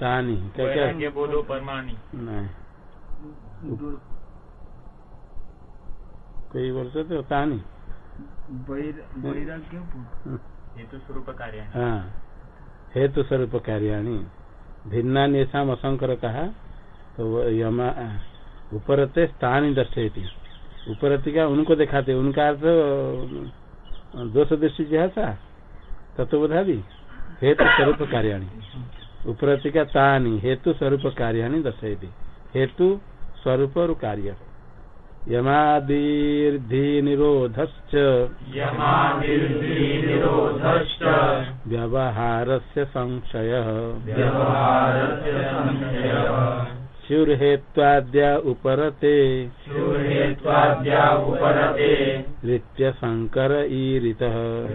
तानी क्या क्या? बोधो परमानी। नहीं। कोई बोल सकते हो तानी वैराग्य हेतु स्वरूप कार्य हाँ। हेतु स्वरूप कार्याणी भिन्ना ऐसा असंकर कहा तो यमा उपरते स्थान दर्शयती। उपरति का उनको दिखाते उनका अर्थ दोष दृष्टि जैसा तत्वबोधा भी हेतु स्वरूप कार्याणी उपरति का तानी हेतु स्वरूप कार्याणी दर्शयती। हेतु स्वरूप और कार्य। यमादिर्धि निरोधश्च यमादिर्निरोधश्च व्यवहारस्य संशयः। व्यवहारस्य संशयः। उपरते। उपरते। नित्यशङ्कर ईरितः।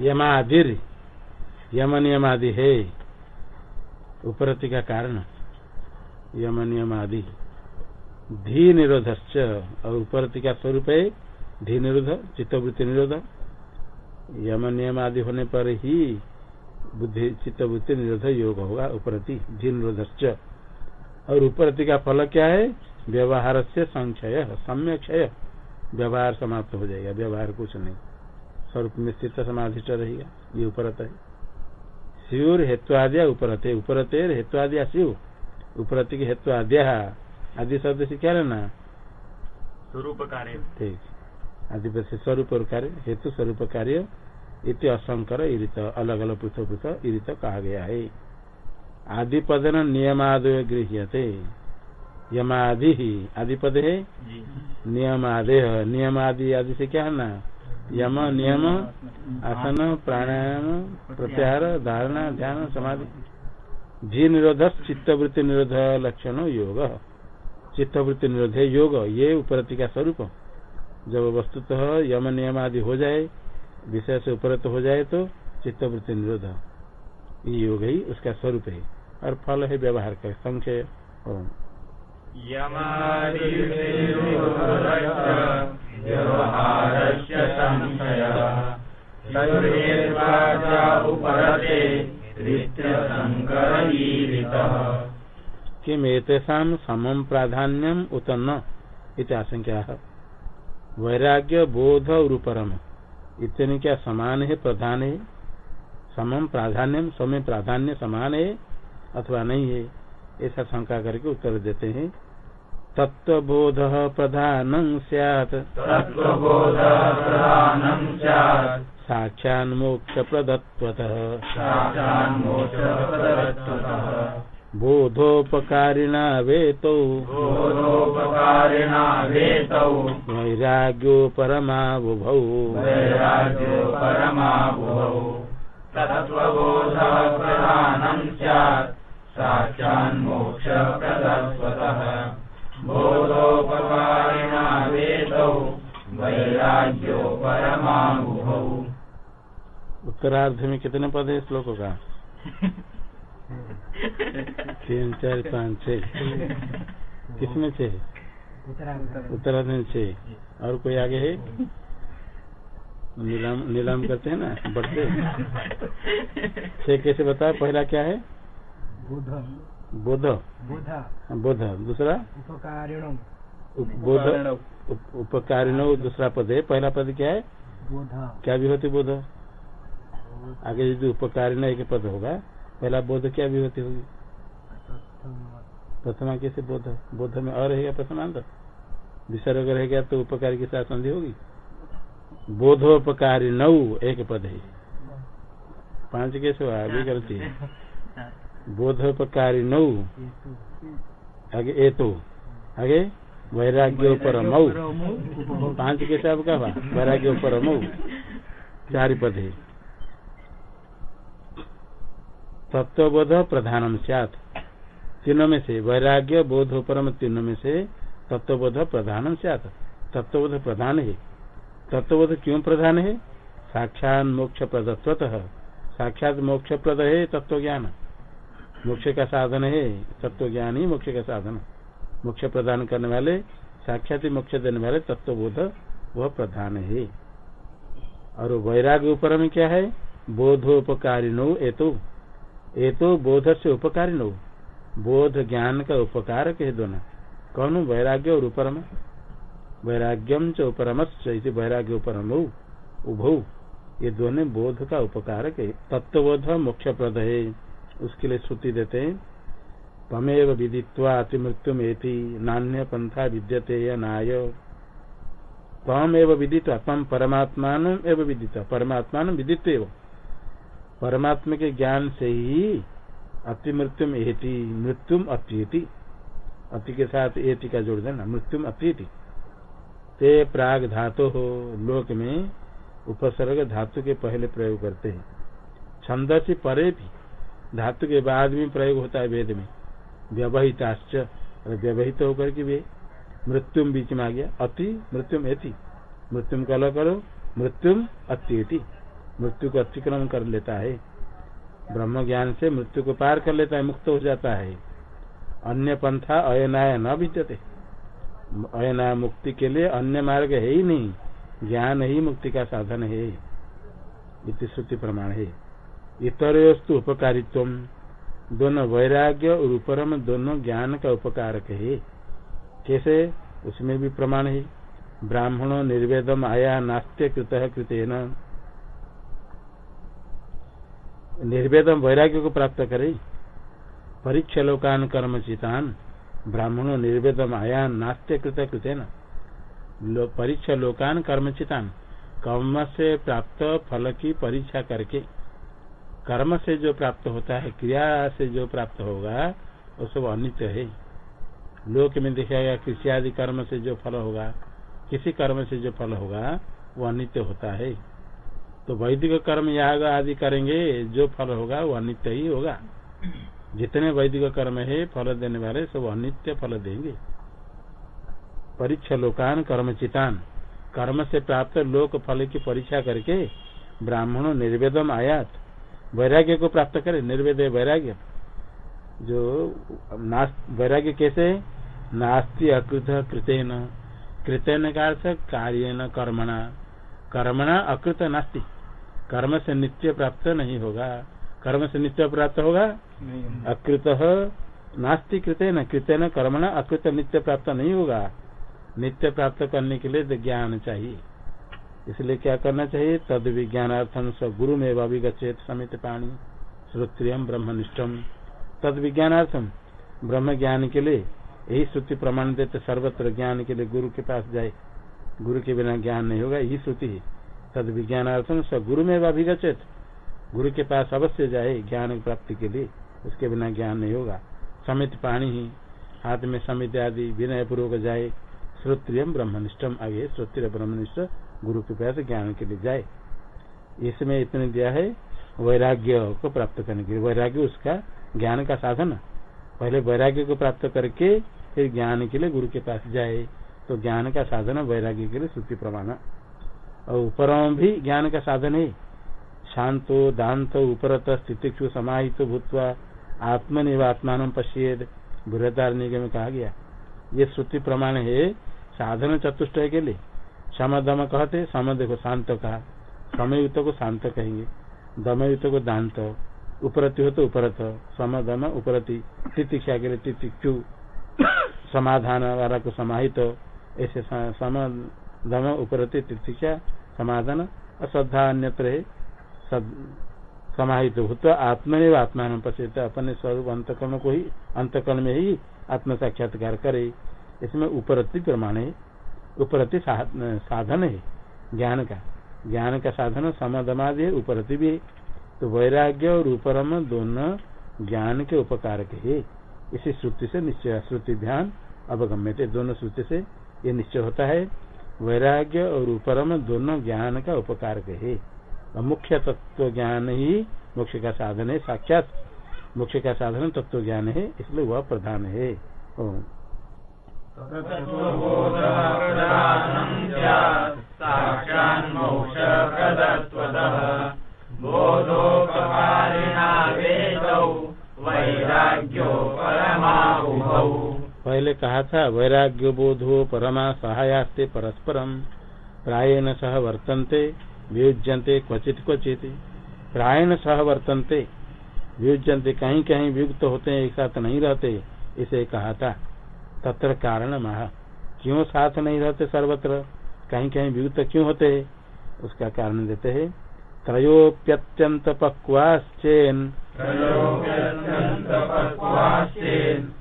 यमादिर यम नियमादि है उपरति का कारण यम नियमादि धी निरोधश्च और उपरति का स्वरूप है धी निरोध चित्तवृत्ति निरोध। यम आदि होने पर ही बुद्धि चित्तवृत्ति निरोध योग होगा उपरति धी निरोधश्च और उपरति का फल क्या है? व्यवहार से संक्षय सम्य क्षय। व्यवहार समाप्त हो जाएगा व्यवहार कुछ नहीं। स्वरूप में स्थित समाधि रहेगा ये उपरत है। शिवर हेत्वाद्या उपरते उपरते हेत्वाद्या शिव। उपरति के हेत्वाद्या आदि शब्द से क्या लेना? स्वरूप कार्य। ठीक। आदि स्वरूप कार्य हेतु स्वरूप कार्य। इति असंकर इरित अलग अलग पृथक पृथक इरित कहा गया है आदि पद न नियमादय गृह्यते। यमादि ही आदिपद? है नियमादेह नियम आदि आदि से क्या है ना? यम नियम आसन प्राणायाम प्रत्याहार धारणा ध्यान समाधि। जी निरोध चित्तवृत्ति निरोध लक्षण योग। चित्तवृत्ति निरोध योग ये उपरति का स्वरूप। जब वस्तुतः यम नियम आदि हो जाए विषय से उपरत हो जाए तो चित्तवृत्ति निरोध। ये योग ही उसका स्वरूप है और फल है व्यवहार का संख्य संशयः। किम एतेषां समम प्राधान्यम उत न इति आशंका वैराग्य बोध और परम इतने क्या समान है, प्रधान है? समम प्राधान्यम, समय प्राधान्य समान है अथवा नहीं है? ऐसा शंका करके उत्तर देते हैं। तत्वबोध प्रधान स्यात्। साक्षान्मोक्ष प्रदत्वतः बोधोपकारिणा वेतौ। बोधोपकारिणा वेतौ। वैराग्यो वैराग्यो परमाभुवौ तत्त्वबोधः प्रधानं स्यात् साक्षान्मोक्षप्रदत्वतः बोधोपकारिणा वेतौ वैराग्यो परमाभुवौ उत्तरार्ध में कितने पद है श्लोक का? तीन चार पाँच छह। किसमें छह? उत्तरार्ध में छह। और कोई आगे है? नीलाम नीलाम करते हैं ना? बढ़ते छह कैसे बताया पहला क्या है? बुध। बोध। बुध। बोध। दूसरा? उपकारिणम उप- बोध। उप- उपकारिणो दूसरा पद है। पहला पद क्या है? बुध। क्या भी होती बोध? आगे यदि उपकारिण एक पद होगा पहला बोध क्या विभूति होगी? प्रथमा कैसे बोध बोध में और रहेगा प्रथमांत? विसर्ग रहेगा तो उपकारी के साथ संधि होगी? बोधोपकारी नौ एक पद है। पाँच कैसे हुआ? अभी गलती है। बोधोपकारी नौ। आगे ए तो आगे? वैराग्य पर मऊ पाँच कैसे आपका हुआ? वैराग्य पर मऊ चार पद है। तत्वबोध प्रधानम सात तीनों में से वैराग्य, बोध, परम तीनों में से तत्वबोध प्रधानम सात तत्वबोध प्रधान है। तत्वबोध क्यों प्रधान है? साक्षात मोक्ष प्रदत्वतः साक्षात मोक्ष प्रद है तत्व ज्ञान मोक्ष का साधन है तत्व ज्ञान ही मोक्ष का साधन। मोक्ष प्रदान करने वाले, साक्षात मोक्ष देने वाले तत्वबोध वह प्रधान है। और वैराग्य ऊपर में क्या है? बोधोपकारी नो एतो एतो बोध से उपकारी नो। बोध ज्ञान का उपकार के दोनों कौन वैराग्य और उपरम। वैराग्यम च उपरमश्च वैराग्य उपरम उभौ। ये दोनों बोध का उपकार के तत्वबोध मोक्ष प्रद है। उसके लिए श्रुति देते हैं। तमेव विदित्वा अति मृत्यु नान्य पंथा विद्यते या नाय तम एव विदित तम परमात्मान एव विदित परमात्मान विदित एवं परमात्मा के ज्ञान से ही अति मृत्युम एति, मृत्युम अत्येति अति के साथ एति का जोड़ देना, मृत्युम अत्येति ते प्राग धातु हो, लोक में उपसर्ग धातु के पहले प्रयोग करते हैं। छंद से परे भी, धातु के बाद भी प्रयोग होता है वेद में। व्यवहिताश्च व्यवहित होकर के वे मृत्युम बीच में आ गया, अति, मृत्युम एति। मृत्युम कल करो, मृत्युम अति मृत्यु को अतिक्रम कर लेता है। ब्रह्म ज्ञान से मृत्यु को पार कर लेता है, मुक्त हो जाता है। अन्य पंथा अयनाय न विद्यते अयनाय मुक्ति के लिए अन्य मार्ग है ही नहीं। ज्ञान ही मुक्ति का साधन है। श्रुति प्रमाण है। इतरस्तु उपकारित्व। दोनों वैराग्य और उपरम दोनों ज्ञान का उपकारक है। कैसे? उसमें भी प्रमाण है। ब्राह्मणों निर्वेदम आया नास्त्य कृत कृतेन। निर्वेदम वैराग्य को प्राप्त करे। परीक्ष लोकान कर्म चितान ब्राह्मणों निर्वेदम आया नास्त्य कृत कृतेन लो, परीक्षा लोकान कर्म चितान कर्म से प्राप्त फल की परीक्षा करके। कर्म से जो प्राप्त होता है क्रिया से जो प्राप्त होगा वो सब अनित्य है। लोक में देखा गया कृषि आदि कर्म से जो फल होगा किसी कर्म से जो फल होगा वो अनित्य होता है। तो वैदिक कर्म याग आदि करेंगे, जो फल होगा वो अनित्य ही होगा। जितने वैदिक कर्म है, फल देने वाले सब अनित्य फल देंगे। परीक्षा लोकान, कर्म चितान। कर्म से प्राप्त लोक फल की परीक्षा करके ब्राह्मणों निर्वेदम आयात। वैराग्य को प्राप्त करे, निर्वेद वैराग्य। जो वैराग्य कैसे? नास्ति अकृत कृतेन। कृतेन का कार्य न कर्मणा। कर्मणा अकृत नास्ति। कर्म से नित्य प्राप्त नहीं होगा। कर्म से नित्य प्राप्त होगा? अकृत नास्ति न कर्म न अकृत नित्य प्राप्त नहीं होगा। नित्य प्राप्त करने के लिए ज्ञान चाहिए। इसलिए क्या करना चाहिए? तद विज्ञानार्थम स गुरु में अभिगछेत समित पाणी श्रोत्रियम ब्रह्मनिष्ठम तद विज्ञानार्थम ब्रह्म ज्ञान के लिए यही श्रुति प्रमाण देते सर्वत्र ज्ञान के लिए गुरु के पास जाए। गुरु के बिना ज्ञान नहीं होगा यही श्रुति तद विज्ञानार्थम स गुरु में अभिगछेत गुरु के पास अवश्य जाए ज्ञान प्राप्ति के लिए, उसके बिना ज्ञान नहीं होगा। समित पाणी ही हाथ में समित आदि विनय पूर्वक जाए श्रोत्रियम ब्रह्मनिष्ठम, आगे श्रोत्रिय ब्रह्मनिष्ठ गुरु के पास ज्ञान के लिए जाए। इसमें इतने दिया है, वैराग्य को प्राप्त करने के लिए। वैराग्य उसका ज्ञान का साधन। पहले वैराग्य को प्राप्त करके फिर ज्ञान के लिए गुरु के पास जाए तो ज्ञान का साधन वैराग्य के लिए श्रुति प्रमाण। और ऊपर भी ज्ञान का साधन है। शांतो, दांत, उपरत, स्थितिक्षु, समाहित, भूतवा, आत्मनिवात्मान पश्येद बृहदारण्य में कहा गया। ये श्रुति प्रमाण है साधन चतुष्ट के लिए। सम दम कहते सम देखो शांत कहा। समयुक्त को शांत कहेंगे। दमयुक्त को दांत। उपरति हो तो उपरत। सम दम उपरति। तितिक्षा के लिए तितिक्षु समाधान वाला को समाहित। ऐसे सम दम उपरति तितिक्षा समाधान अश्रद्धा अन्यत्र है समाहित भूत, आत्मनिव आत्मा पश्चित अपने स्वरूप अंतकर्ण को ही अंतकर्ण में ही आत्म साक्षात्कार करे। इसमें उपरति प्रमाण है। उपरति साधन है, ज्ञान का। ज्ञान का साधन, समाधमादि है, उपरति भी है। तो वैराग्य और उपरम दोनों ज्ञान के उपकारक है। इसी श्रुति से निश्चय श्रुति ध्यान अवगम्य दोनों श्रुति से ये निश्चय होता है। वैराग्य और उपरम दोनों ज्ञान का उपकार है मुख्य तत्व ज्ञान ही मोक्ष का साधन है, साक्षात मोक्ष का साधन तत्व ज्ञान है, इसलिए वह प्रधान है। कहा था वैराग्य बोधो परमा सहायास्ते परस्परम प्रायेण सह वर्तन्ते, वियुज्यन्ते क्वचित क्वचित। प्रायेण सह वर्तन्ते, वियुज्यन्ते कहीं कहीं वियुक्त होते हैं, एक साथ नहीं रहते, इसे कहा था। तत्र कारण महा क्यों साथ नहीं रहते सर्वत्र? कहीं कहीं वियुक्त क्यों होते? है उसका कारण देते हैं। त्रयोप्यत्यंत पक्वाश्चेन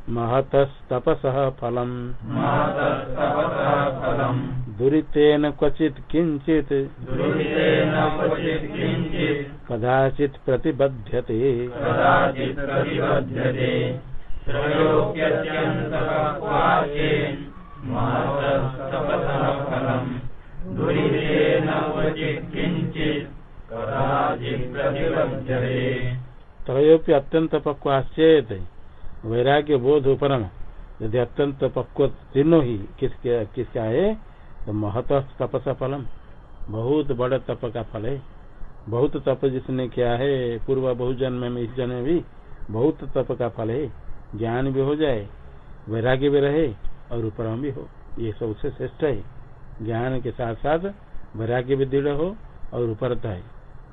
महतस्तपस फलम। दुरितेन क्वचित किञ्चित्। दुरितेन क्वचित् कदाचित् प्रतिबध्यते। त्रयोपि अत्यंत पक्वाश्चेत वैराग्य बोध उपरम यदि अत्यंत पक्व तीनों ही किसके, किसका है तो महत तपस फलम। बहुत बड़े तप का फल है। बहुत तप जिसने किया है, पूर्व बहु जन्म में इस जन्म भी बहुत तप का फल है। ज्ञान भी हो जाए, वैराग्य भी रहे, और उपरम भी हो। ये सबसे श्रेष्ठ है। ज्ञान के साथ साथ वैराग्य भी दृढ़ हो, और उपरता है।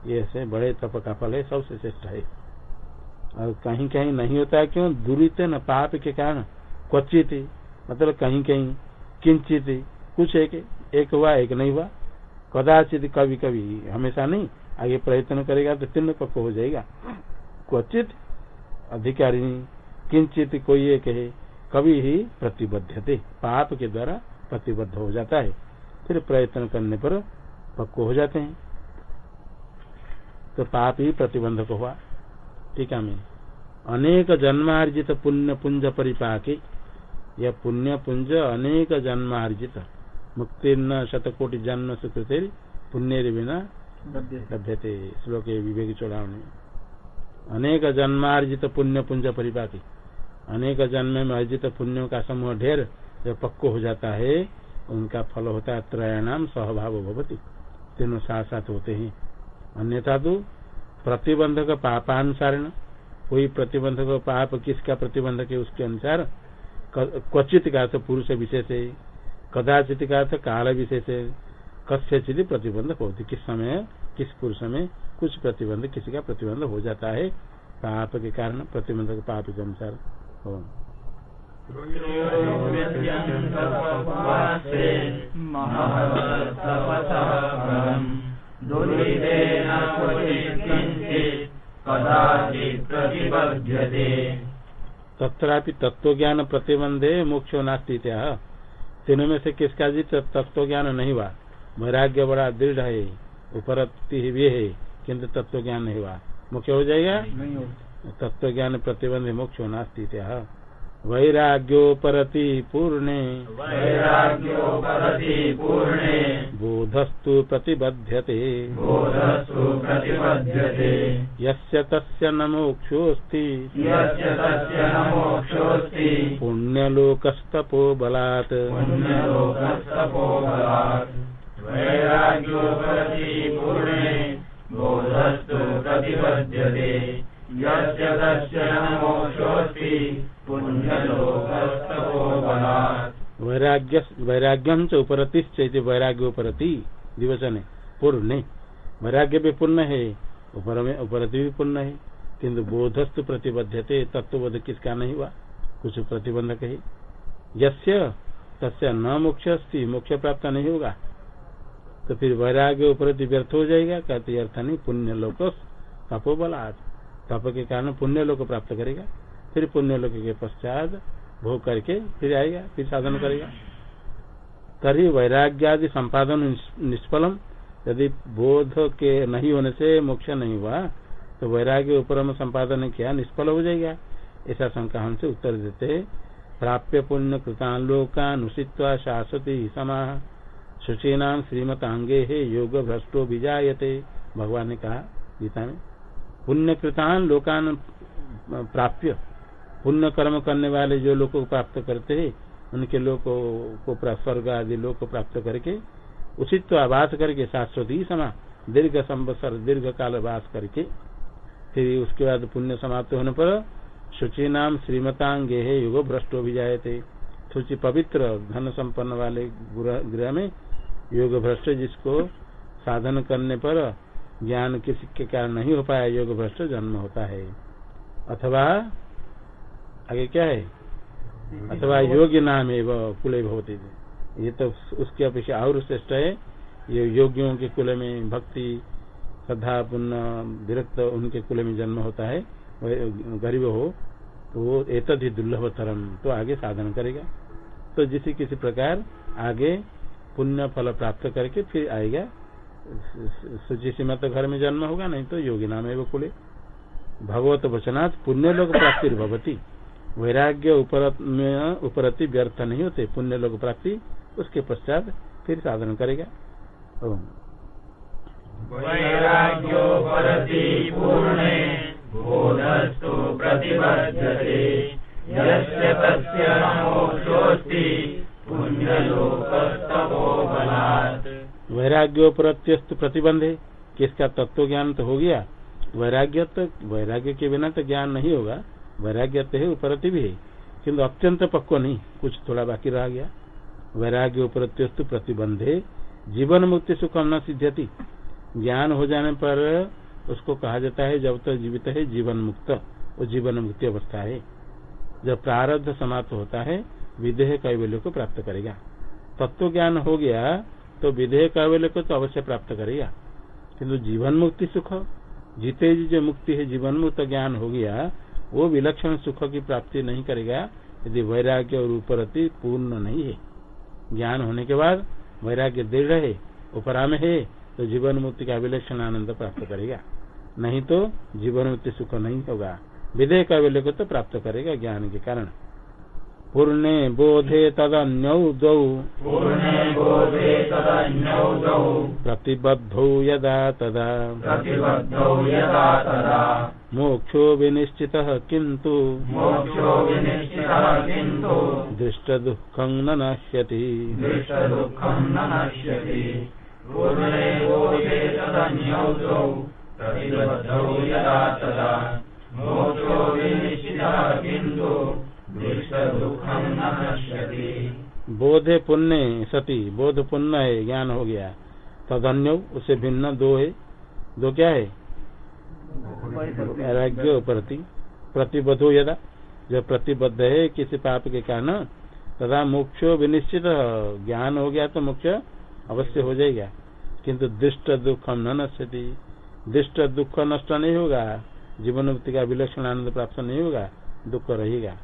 ये ऐसे बड़े तप का फल है, सबसे श्रेष्ठ है। और कहीं कहीं नहीं होता है, क्यों? दुरित न पाप के कारण। क्वचित मतलब कहीं कहीं, किंचित कुछ एक एक हुआ, एक नहीं हुआ। कदाचित कभी कभी, हमेशा नहीं, आगे प्रयत्न करेगा तो तीन पक्ष हो जाएगा। क्वचित अधिकारी, किंचित कोई एक है, कभी ही प्रतिबद्धते, पाप के द्वारा प्रतिबद्ध हो जाता है। फिर प्रयत्न करने पर पक्व हो जाते हैं। तो पाप ही प्रतिबंधक हुआ। टीका में। अनेक जन्मार्जित पुण्य पुंज परिपाके यह पुण्य पुंज अनेक जन्मार्जित। मुक्तिर्न शतकोटि जन्म सुकृति पुण्य बिना लभ्यते। श्लोक विवेक चौड़ावने। अनेक जन्मार्जित पुण्य पुंज परिपाके अनेक जन्म में अर्जित पुण्यों का समूह ढेर जब पक्को हो जाता है उनका फल होता है त्रयाणाम सहभाव भवती। तीनों साथ साथ होते हैं। अन्यथा तो प्रतिबंधक पापानुसार कोई प्रतिबंधक पाप किसका प्रतिबंधक है उसके अनुसार क्वचित का अर्थ पुरुष विशेष है कदाचित का अर्थ काल विशेष है कस्यचित प्रतिबंधक होती किस समय, किस पुरुष में कुछ प्रतिबंध किसी का प्रतिबंध हो जाता है, पाप के कारण प्रतिबंधक पाप के अनुसार हो तत्रापि तत्व ज्ञान प्रतिबंधे मोक्ष नास्ती तीनों में से किसका जी तत्व ज्ञान नहीं हुआ? वैराग्य बड़ा दृढ़ है उपरक्ति भी है किंतु तत्व ज्ञान नहीं हुआ। मुख्य हो जाएगा? तत्व ज्ञान प्रतिबंध मोक्ष नास्ती वैराग्योपरति पूर्णे। वैराग्योपरति पूर्णे। बोधस्तु प्रतिबध्यते। बोधस्तु प्रतिपद्यते यस्य तस्य न मोक्षोऽस्ति। यस्य तस्य न मोक्षोऽस्ति। पुण्यलोकस्तपो बलात्। पुण्यलोकस्तपो बलात्। वैराग्योपरति पूर्णे। बोधस्तु प्रतिपद्यते वैराग्य वैराग्यम च उपरतिश्च वैराग्य उपरति दिवचन है पूर्ण। वैराग्य भी पूर्ण है ऊपर में उपरति भी पूर्ण है। किंतु बोधस्तु प्रतिबद्धते तत्वबोध किसका नहीं हुआ? कुछ प्रतिबंधक है। यस्य तस्य न मोक्ष अस्ति मोक्ष प्राप्त नहीं होगा। तो फिर वैराग्य उपरति व्यर्थ हो जाएगा, कहते अर्थ नहीं पुण्य लोक तपो बलात् तप के कारण पुण्य लोक प्राप्त करेगा, फिर पुण्य लोक के पश्चात भोग करके फिर आएगा, फिर साधन करेगा। तरी वैराग्यादि संपादन निष्फलम। यदि बोध के नहीं होने से मोक्ष नहीं हुआ तो वैराग्य ऊपर में संपादन किया? निष्फल हो जाएगा। ऐसा शंका हमसे उत्तर देते, प्राप्य पुण्य कृतान लोकानुषित्वा शाश्वती समाह शुचीनाम श्रीमतांगे है योग भ्रष्टो विजायते। भगवान ने कहा, गीता में पुण्य कृतान लोकान प्राप्य पुण्य कर्म करने वाले जो लोग को प्राप्त करते हैं, उनके लोग को स्वर्ग आदि लोग को प्राप्त करके उचित तो आवास करके शाश्वत ही समा, दीर्घ संवत्सर, दीर्घ काल वास करके, फिर उसके बाद पुण्य समाप्त होने पर शुचि नाम श्रीमतांगे युग भ्रष्टो भी जाए थे शुचि पवित्र, धन संपन्न वाले गृह में योग भ्रष्ट जिसको साधन करने पर ज्ञान किसी के कारण नहीं हो पाया योग भ्रष्ट जन्म होता है। अथवा आगे क्या है? अथवा योग्य नाम एवं कुले भवती ये तो उसकी अपेक्षा और श्रेष्ठ है। ये योगियों के कुल में भक्ति श्रद्धा पुण्य विरक्त उनके कुल में जन्म होता है। वह गरीब हो तो वो एतद ही दुर्लभ तरम तो आगे साधन करेगा। तो जिसे किसी प्रकार आगे पुण्य फल प्राप्त करके फिर आएगा। सूची सीमा तो घर में जन्म होगा, नहीं तो योगी नाम है वो कुले। भगवत वचनात् पुण्य लोग प्राप्ति भवती। वैराग्य उपरति व्यर्थ नहीं होते। पुण्य लोग प्राप्ति, उसके पश्चात फिर साधन करेगा। यस्य तस्य मोक्षोऽस्ति पुण्यलोकस्तपोबलात् वैराग्योपरत्यस्तु प्रतिबंधे, किसका तत्व ज्ञान तो हो गया? वैराग्य तो वैराग्य के बिना तो ज्ञान नहीं होगा। वैराग्य तो है उपरति भी है। किन्तु अत्यंत पक्व नहीं, कुछ थोड़ा बाकी रह गया। वैराग्य उपरत्यस्तु प्रतिबंधे, जीवन मुक्ति सुखम न सिद्ध्यति। ज्ञान हो जाने पर उसको कहा जाता है, जब तक तो जीवित है, जीवन मुक्त। वो जीवन मुक्ति अवस्था है। जब प्रारब्ध समाप्त होता है, विदेह कैवल्य को प्राप्त करेगा। तत्व ज्ञान हो गया तो विदेह कैवल्य को तो अवश्य प्राप्त करेगा। किंतु जीवन मुक्ति सुख, जीते जी जो मुक्ति है, जीवन मुक्त ज्ञान हो गया, वो विलक्षण सुख की प्राप्ति नहीं करेगा। यदि वैराग्य और उपरति पूर्ण नहीं है। ज्ञान होने के बाद वैराग्य दृढ़ है उपरा में है तो जीवन मुक्ति का विलक्षण आनंद प्राप्त करेगा। नहीं तो जीवन मुक्ति सुख नहीं होगा। विधेयक का को तो प्राप्त करेगा ज्ञान के कारण। पूर्णे बोधे तदन्यौ द्वौ। प्रतिबद्धौ यदा तदा। मोक्षो विनिश्चित किंतु मोक्षो विनिश्चितः किन्तु। दृष्टदुःखं न नश्यति। दृष्टदुःखं न नश्यति। पूर्णे बोधे तदन्यौ द्वौ। प्रतिबद्धौ यदा तदा। मोक्षो विनिश्चितः किन्तु। नश्यति बोधे पुण्य सती, बोध पुण्य है, ज्ञान हो गया। तदन्य उससे भिन्न दो है। दो क्या है? वैराग्य प्रति, प्रतिबद्ध यदा। जब प्रतिबद्ध है किसी पाप के कारण तथा मोक्ष विनिश्चित ज्ञान हो गया तो मोक्ष अवश्य हो जाएगा। किंतु दृष्ट दुख न नश्यति। दृष्ट दुख नष्ट नहीं होगा। जीवन मुक्ति का विलक्षण आनंद प्राप्त नहीं होगा। दुख रहेगा।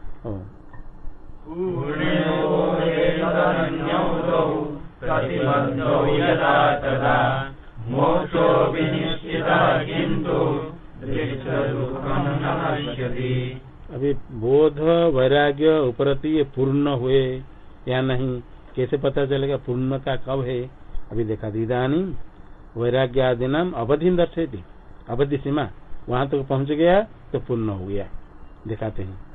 अभी बोध वैराग्य उपरति ये पूर्ण हुए या नहीं? कैसे पता चलेगा पूर्ण का कब है? अभी देखा दीदानी वैराग्य आदि नाम अवधि दर्शे थी अवधि सीमा, वहाँ तक तो पहुँच गया तो पूर्ण हो गया। दिखाते हैं।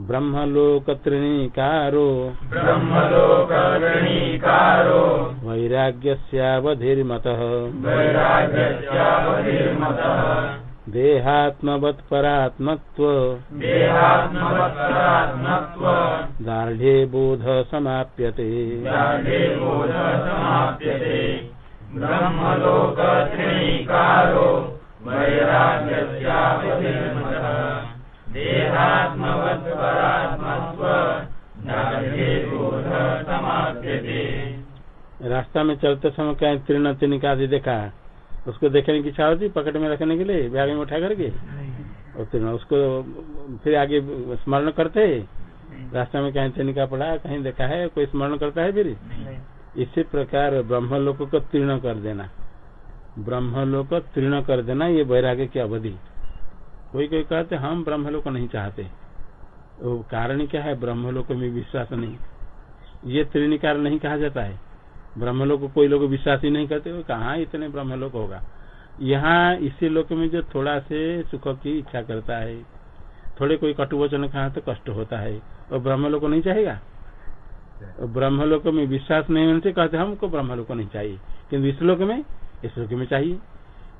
ब्रह्मलोक त्रिणीकारो ब्रह्मलोकरणीकारो वैराग्यस्यावधिर्मतः। वैराग्यस्यावधिर्मतः। देहात्मवत्परात्मत्व। देहात्मवत्परात्मत्व। दार्ढ्ये बोध समाप्यते दाढे बोधः समाप्यते ब्रह्मलोकत्रिणीकारो वैराग्यस्यावधिर्मतः। रास्ता में चलते समय कहीं तीर्ण तिनिका आदि देखा उसको देखने की इच्छा होती पकड़ में रखने के लिए बैग में उठा करके? और तीर्ण उसको फिर आगे स्मरण करते रास्ता में कहीं तिनिका पड़ा कहीं देखा है कोई स्मरण करता है फिर? इसी प्रकार ब्रह्मलोक को तीर्ण कर देना। ब्रह्म ब्रह्मलोक तीर्ण कर देना ये वैराग्य की अवधि। कोई कोई कहते हम ब्रह्मलोक नहीं चाहते। तो कारण क्या है? ब्रह्मलोक में विश्वास नहीं। ये त्रिनिकार नहीं कहा जाता है। ब्रह्मलोक को कोई लोग विश्वास ही नहीं करते कहा इतने ब्रह्मलोक होगा? यहाँ इसी लोक में जो थोड़ा से सुख की इच्छा करता है, थोड़े कोई कटुवचन कहा तो कष्ट होता है। और ब्रह्मलोक नहीं चाहेगा? ब्रह्मलोक में विश्वास नहीं होने से कहते हमको ब्रह्मलोक नहीं चाहिए। किन्तु इस लोक में, इस लोक में चाहिए।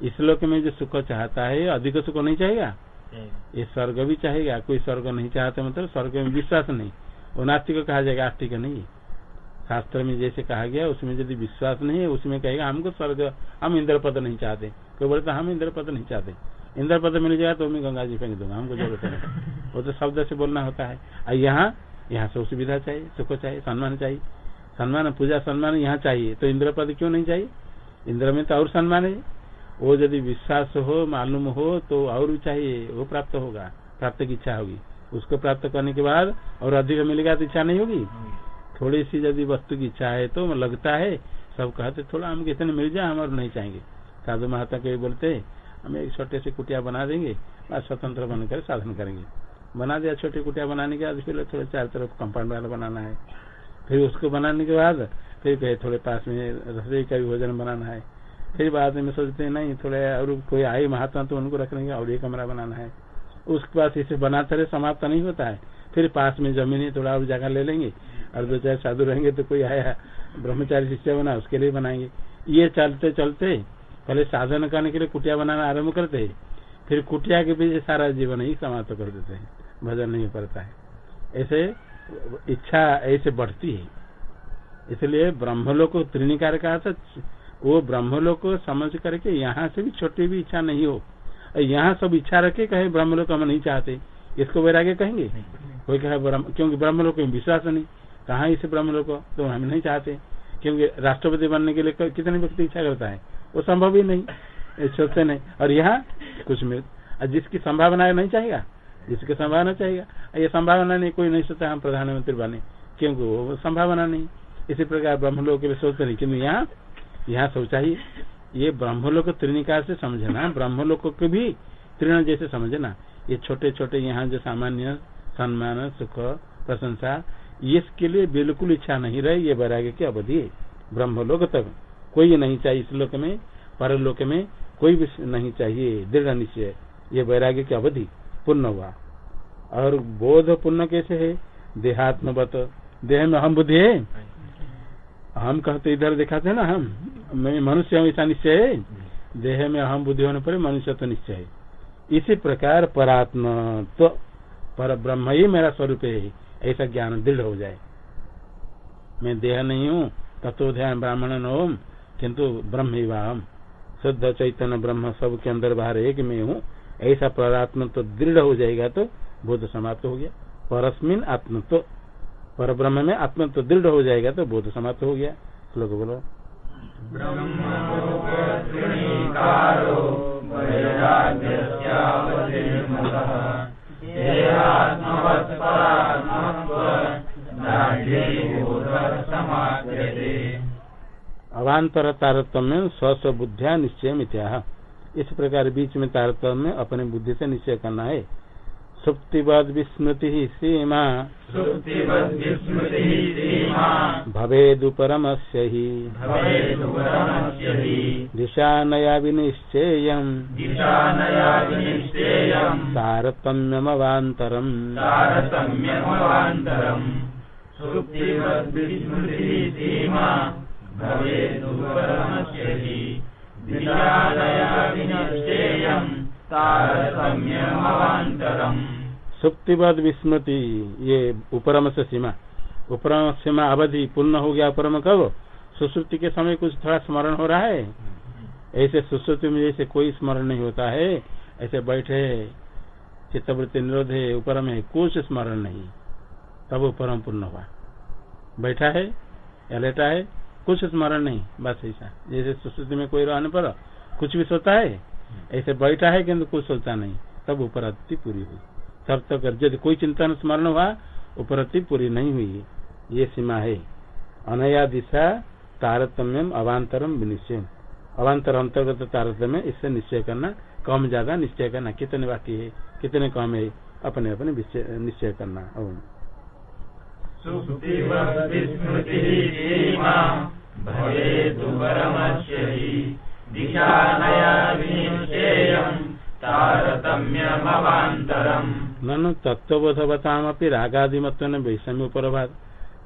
इस लोक में जो सुख चाहता है, अधिक सुख नहीं चाहेगा? ये स्वर्ग भी चाहेगा कोई स्वर्ग नहीं चाहते मतलब स्वर्ग में विश्वास नहीं। वो नास्तिक कहा जाएगा आस्तिक नहीं। शास्त्र में जैसे कहा गया उसमें यदि विश्वास नहीं है उसमें कहेगा हमको स्वर्ग हम इंद्र पद नहीं चाहते। कोई बोलता हम इंद्र पद नहीं चाहते। इंद्र पद मिल जाएगा तो मैं गंगा जी फेंक दूँगा हमको ज़रूरत नहीं। वो तो शब्द से बोलना होता है। और यहाँ यहाँ से सुविधा चाहिए सुख चाहिए सम्मान चाहिए। सम्मान पूजा सम्मान यहाँ चाहिए तो इंद्र पद क्यों नहीं चाहिए? इंद्र में तो और सम्मान है। वो यदि विश्वास हो मालूम हो तो और भी चाहिए वो प्राप्त होगा। प्राप्त की इच्छा होगी। उसको प्राप्त करने के बाद और अधिक मिलेगा तो इच्छा नहीं होगी। थोड़ी सी यदि वस्तु की इच्छा है तो लगता है सब कहते थोड़ा हम इतने मिल जाए हम और नहीं चाहेंगे। साधु महात्मा के बोलते हम एक छोटे से कुटिया बना देंगे और स्वतंत्र बनकर साधन करेंगे। बना दिया छोटी कुटिया बनाने के बाद फिर थोड़े चार तरफ़ कंपाउंड वाला बनाना है। फिर उसको बनाने के बाद फिर कहे थोड़े पास में रसोई का भी भोजन बनाना है। फिर बाद में सोचते नहीं, थोड़े और कोई आए महात्मा तो उनको रख लेंगे, और एक कमरा बनाना है। उसके पास इसे बनाते रहे, समाप्त नहीं होता है। फिर पास में ज़मीन है, थोड़ा और जगह ले लेंगे। और दो चार साधु रहेंगे तो कोई आया, ब्रह्मचारी शिष्य बना, उसके लिए बनाएँगे। ये चलते चलते पहले साधन करने के लिए कुटिया बनाना आरंभ करते है। फिर कुटिया के पीछे सारा जीवन ही समाप्त कर देते हैं। भजन नहीं पड़ता है। ऐसे इच्छा ऐसे बढ़ती है। इसलिए ब्रह्मलोक को त्रिनिकार का था वो ब्रह्मलोक को समझ करके यहाँ से भी छोटी भी इच्छा नहीं हो। यहाँ सब इच्छा रखे कहे ब्रह्मलोक हम नहीं चाहते। इसको वैराग्य कहेंगे? कोई कहे क्योंकि ब्रह्मलोक में विश्वास नहीं। कहा इसे ब्रह्मलोक? तो हम नहीं चाहते। क्योंकि राष्ट्रपति बनने के लिए कितने व्यक्ति इच्छा करता है? वो संभव ही नहीं। सोचते नहीं। और यहाँ कुछ में जिसकी संभावना नहीं चाहेगा जिसकी संभावना चाहेगा ये संभावना नहीं कोई नहीं सोचता हम प्रधानमंत्री बने। क्योंकि वो संभावना नहीं। इसी प्रकार ब्रह्मलोक के लिए सोचते नहीं। क्योंकि यहाँ यहाँ सब चाहिए। ये ब्रह्मलोक त्रिनिकार से समझना, ब्रह्मलोक को भी तृण जैसे समझना। ये छोटे छोटे यहाँ जो सामान्य सम्मान, सुख, प्रशंसा, इसके लिए बिल्कुल इच्छा नहीं रहे, ये वैराग्य की अवधि है। ब्रह्मलोक तक कोई नहीं चाहिए इस लोक में, परलोक में कोई भी नहीं चाहिए। दृढ़ निश्चय, ये वैराग्य की अवधि पूर्ण हुआ। और बोध पूर्ण कैसे है? देहात्मवत, देह में हम बुद्धि है। हम कहते इधर दिखाते ना हम, मैं मनुष्य हूँ, ऐसा निश्चय है? देह में अहम बुद्धि होने पर मनुष्य तो निश्चय है। इसी प्रकार परात्म तो पर ब्रह्म ही मेरा स्वरूप है, ऐसा ज्ञान दृढ़ हो जाए। मैं देह नहीं हूँ, तत्व ध्यान ब्राह्मण ओम किंतु ब्रह्म ही वाहम। शुद्ध चैतन्य ब्रह्म सब के अंदर बाहर एक में हूँ, ऐसा परात्म तो दृढ़ हो जाएगा तो बोध समाप्त हो गया। परस्मिन आत्म तो पर ब्रह्म में आत्म तो दृढ़ हो जाएगा तो बोध समाप्त हो गया। श्लोक बोलो। अवान्तर तारतम्य स्व बुद्धिया निश्चय मिथ्या इस प्रकार बीच में तारतम्य अपने बुद्धि से निश्चय करना है। सुप्तिवद विस्मृति सीमा। भवेदुपरम से ही। दिशा नया विनिश्चेय तारतम्यमवान्तरम् सुप्तिवद विस्मृति, ये उपरम से सीमा। उपरम सीमा अवधि पूर्ण हो गया उपरम कब? सुश्रुति के समय कुछ थोड़ा स्मरण हो रहा है? ऐसे सुश्रुति में जैसे कोई स्मरण नहीं होता है, ऐसे बैठे चित्तवृत्ति निरोध है, उपरम है, कुछ स्मरण नहीं। तब उपरम पूर्ण हुआ। बैठा है, या लेटा है, कुछ स्मरण नहीं, बस ऐसा। जैसे सुश्रुति में कोई रहने पर कुछ भी सोता है, ऐसे बैठा है किन्तु कुछ सोचता नहीं, तब उपरति पूरी हुई। तब तक यदि कोई चिंतन स्मरण हुआ, उपरति पूरी नहीं हुई। ये सीमा है। अनया दिशा तारतम्य अवान्तरम विनिश्चय। अवान्तर अंतर्गत तारतम्य, इससे निश्चय करना, कम ज़्यादा निश्चय करना। कितने बाकी है, कितने कम है, अपने अपने निश्चय करना। ननु तत्वबोधवताम रागादिमत्व वैषम्य उपरभात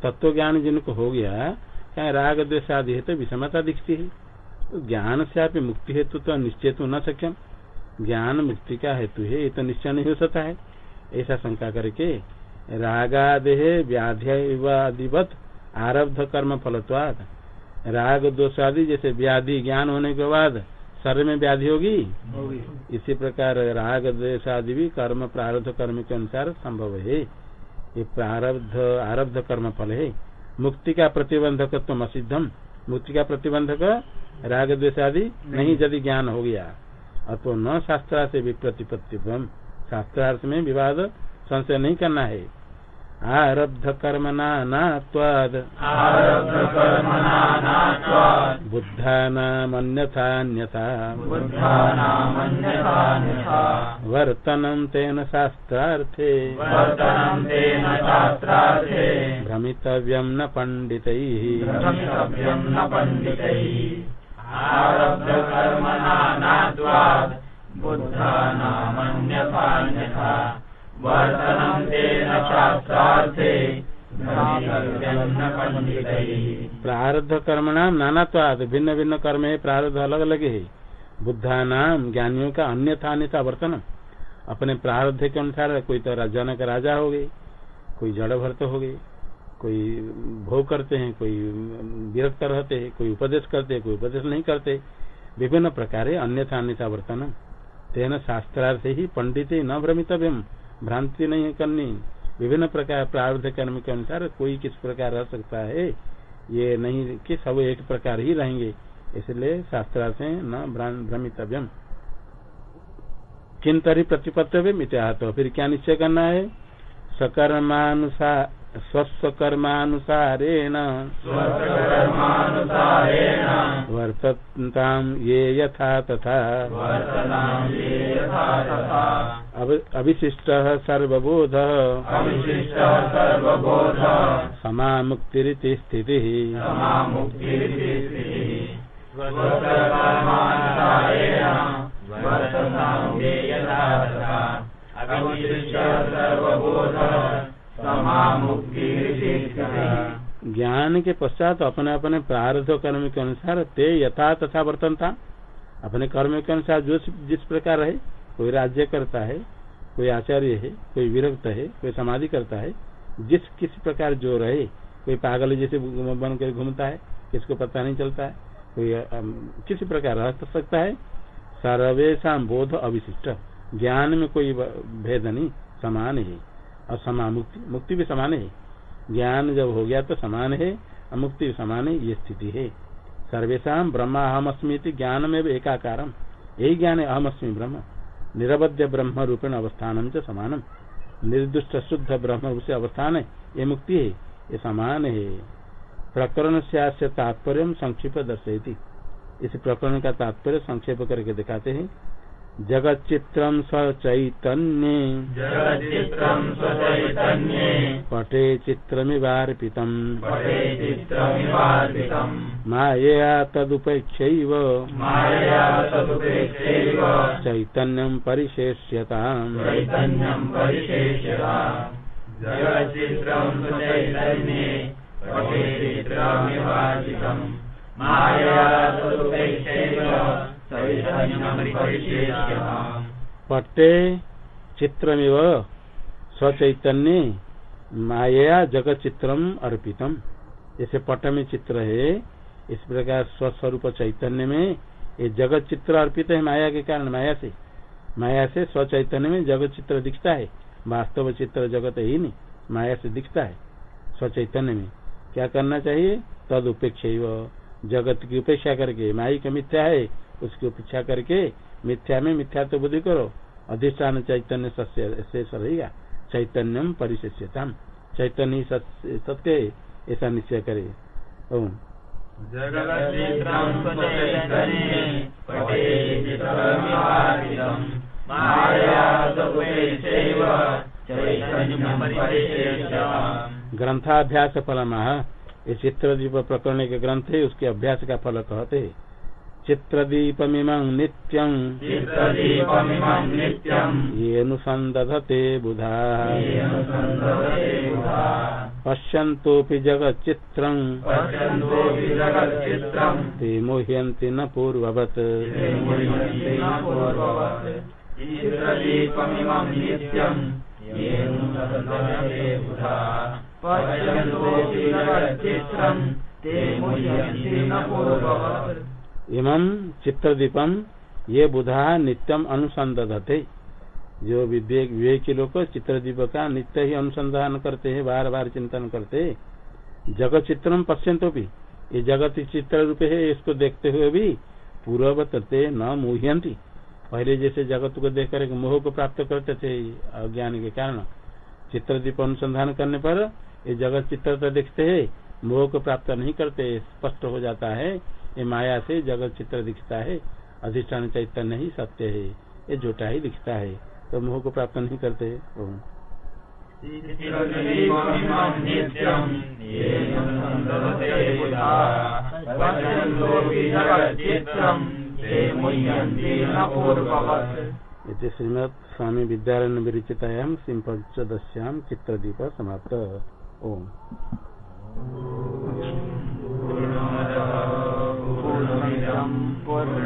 तत्व ज्ञान जिनको हो गया क्या राग द्वेष आदि है तो विषमता दिखती है ज्ञान से आप मुक्ति हेतु तो निश्चय तो न सक्यम ज्ञान मुक्ति का हेतु है। ये तो निश्चय नहीं हो सकता है ऐसा शंका करके, रागादेह व्याधिवत आरब्ध कर्म फलत्वाद राग दोष आदि जैसे व्याधि ज्ञान होने के बाद शरीर में व्याधि होगी? इसी प्रकार राग द्वेष आदि भी कर्म प्रारब्ध कर्म के अनुसार संभव है। ये प्रारब्ध आरब्ध कर्म फल है। मुक्ति का प्रतिबंधक तो असिद्धम। मुक्ति का प्रतिबंधक राग द्वेष आदि नहीं। यदि ज्ञान हो गया। अतो न शास्त्रा से विप्रतिपत्तिभम शास्त्रार्थ में विवाद संशय नहीं करना है। आरब्ध कर्म नात्वाद आरब्ध कर्मणा नात्वात् बुद्धानामन्यथान्यथा। बुद्धानामन्यथान्यथा। वर्तनं तेन शास्त्रार्थे। वर्तनं तेन शास्त्रार्थे। भ्रमितव्यं न पण्डितैः। भ्रमितव्यं न पण्डितैः। आरब्ध कर्मणा नात्वात् बुद्धानामन्यथान्यथा। वर्तनं तेन शास्त्रार्थे भ्रमितव्यं न पण्डितैः। नानात्वाद भिन्न भिन्न कर्म है प्रारब्ध अलग अलग है बुद्धा नाम ज्ञानियों का अन्यथा अन्यथा वर्तन अपने प्रारब्ध के अनुसार कोई तो राजा का राजा हो गए कोई जड़ भरत हो गए कोई भोग करते हैं, कोई विरक्त रहते हैं, कोई उपदेश करते हैं, कोई उपदेश नहीं करते। विभिन्न प्रकार अन्यथा अन्यथा वर्तन तेना शास्त्रार्थ ही पंडित न भ्रमितव्यम। भ्रांति नहीं करनी। विभिन्न प्रकार प्रारब्ध कर्म के अनुसार कोई किस प्रकार रह सकता है, ये नहीं कि सब एक प्रकार ही रहेंगे। इसलिए शास्त्रा से न भ्रां- भ्रमितव्यम। किन तरी प्रतिपत्तव्यम तो फिर क्या निश्चय करना है? सकर्मानुसार स्वस्वकर्मानुसारेण। स्वकर्मानुसारेण वर्तन्ताम ये यथा तथा। अविशिष्टः सर्वबोधः। समामुक्तिरिति स्थितिः। सर्वबोधः। ज्ञान के पश्चात अपने अपने प्रारब्ध कर्म के अनुसार ते यथा तथा वर्तन था अपने कर्म के अनुसार जो जिस प्रकार रहे, कोई राज्य करता है, कोई आचार्य है, कोई विरक्त है, कोई समाधि करता है, जिस किस प्रकार जो रहे, कोई पागल जैसे बन कर घूमता है, किसको पता नहीं चलता है, कोई किसी प्रकार रह सकता है सर्वेशा बोध अविशिष्ट। ज्ञान में कोई भेद नहीं, समान है। और समान, मुक्ति मुक्ति भी समान है। ज्ञान जब हो गया तो समान है, और मुक्ति भी समान है, ये स्थिति है। सर्वेशा ब्रह्मा अहम अस्मी ज्ञान में भी एकाकारम। यही ज्ञान है अहम अस्मी ब्रह्म। निरवध्य ब्रह्म रूपेण अवस्थानम च समानम। निर्दुष्ट शुद्ध ब्रह्म से अवस्थान है, ये मुक्ति है, ये समान है। प्रकरण से तात्पर्य संक्षिप्त दर्शयती। इस प्रकरण का तात्पर्य संक्षेप करके दिखाते हैं। जगच्चित्रं स्वचैतन्ये। पटे चित्रमिवार्पितम्। मायया तदुपेक्षैव। तदुपेक्षैव। चैतन्यं परिशेष्यताम्। परिशेष्यता तदुपेक्षैव। परिशेष्यताम् पट्टे चित्रमिव स्वचैतन्य माया जगत चित्रम अर्पितम। जैसे पट में चित्र है। इस प्रकार स्वस्वरूप चैतन्य में ये जगत चित्र अर्पित है माया के कारण, माया से। माया से स्वचैतन्य में जगत चित्र दिखता है। वास्तव चित्र जगत ही नहीं, माया से दिखता है स्वचैतन्य में। क्या करना चाहिए? तद उपेक्षा जगत की उपेक्षा करके। माई का मिथ्या है उसकी उपेक्षा करके मिथ्या में मिथ्या तो बुद्धि करो। अधिष्ठान चैतन्य सत्य शेष रहेगा। चैतन्यम परिशेष्यताम। चैतन्य सत्य ऐसा निश्चय करे। ग्रंथाभ्यास फल ये चित्रदीप प्रकरण के ग्रंथ है उसके अभ्यास का फल कहते हैं। चित्रदीपमिमं नित्यं। चित्रदीपमिमं नित्यम् येनुसन्दधते बुधा। पश्यन्तोऽपि ते मुह्यन्ति न पूर्ववत्। ते बुधा। पश्यन्तोऽपि जगच्चित्रम् ते मुह्यन्ति न पूर्ववत्। इमं चित्रदीपम ये बुधा नित्यम अनुसंधते जो विवेक विवेकी लोग चित्रदीप का नित्य ही अनुसंधान करते हैं बार बार चिंतन करते जगत चित्रम पश्यंतो भी। ये जगत चित्र रूप है, इसको देखते हुए भी पूर्ववत ते न मुह्यंती। पहले जैसे जगत को देख कर मोह को प्राप्त करते थे, अज्ञान के कारण। चित्रदीप अनुसंधान करने पर ये जगत चित्र तो देखते है, मोह को प्राप्त नहीं करते, स्पष्ट हो जाता है। ये माया से जगत चित्र दिखता है अधिष्ठान चैतन्य ही सत्य है। ये झूठा ही दिखता है। तो मोह को प्राप्त नहीं करते। श्रीमद स्वामी विद्यारण्य विरचितायाम सिंपचदश्याम चित्रदीप समाप्त। ओम।